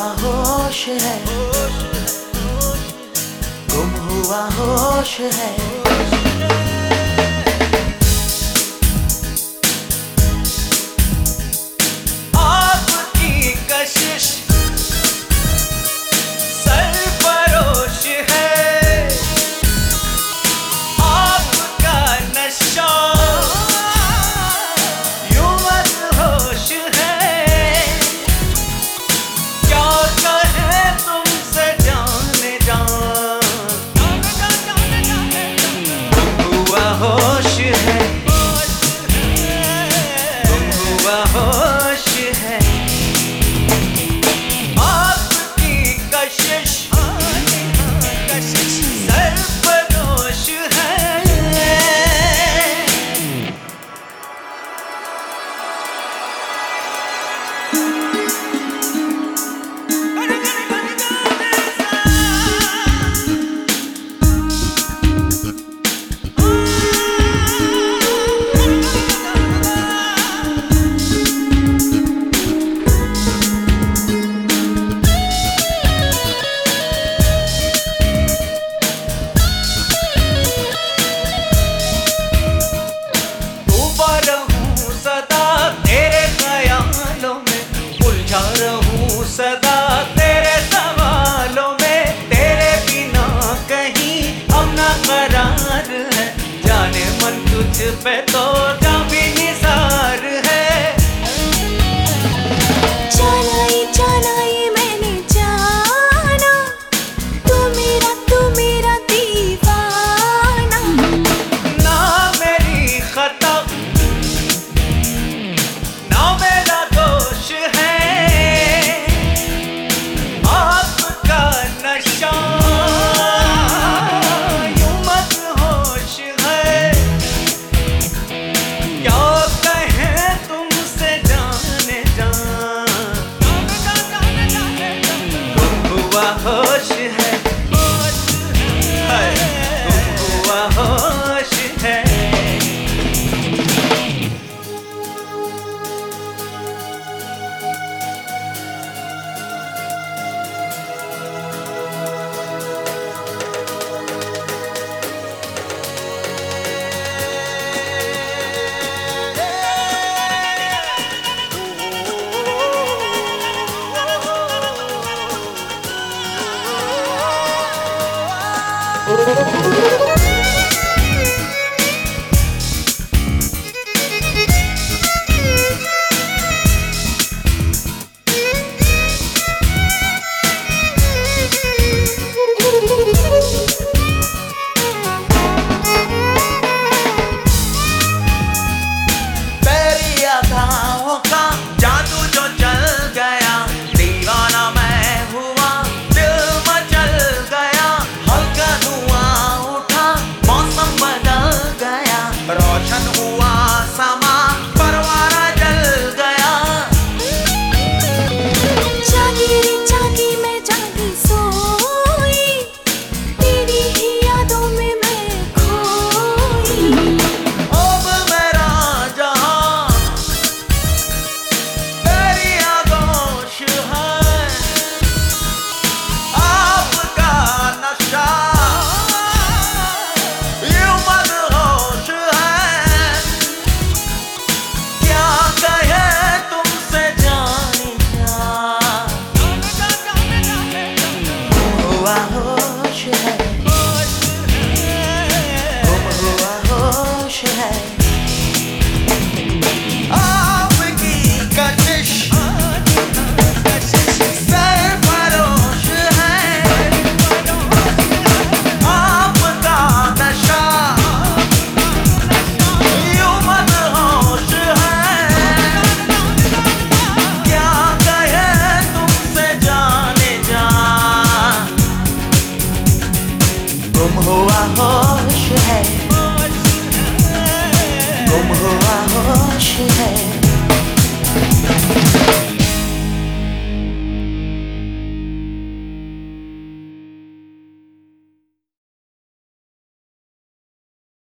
हुआ होश है। गुम हुआ होश है। करार है। जाने मन तुझ पे तोड़ I wish you had. I wish you had.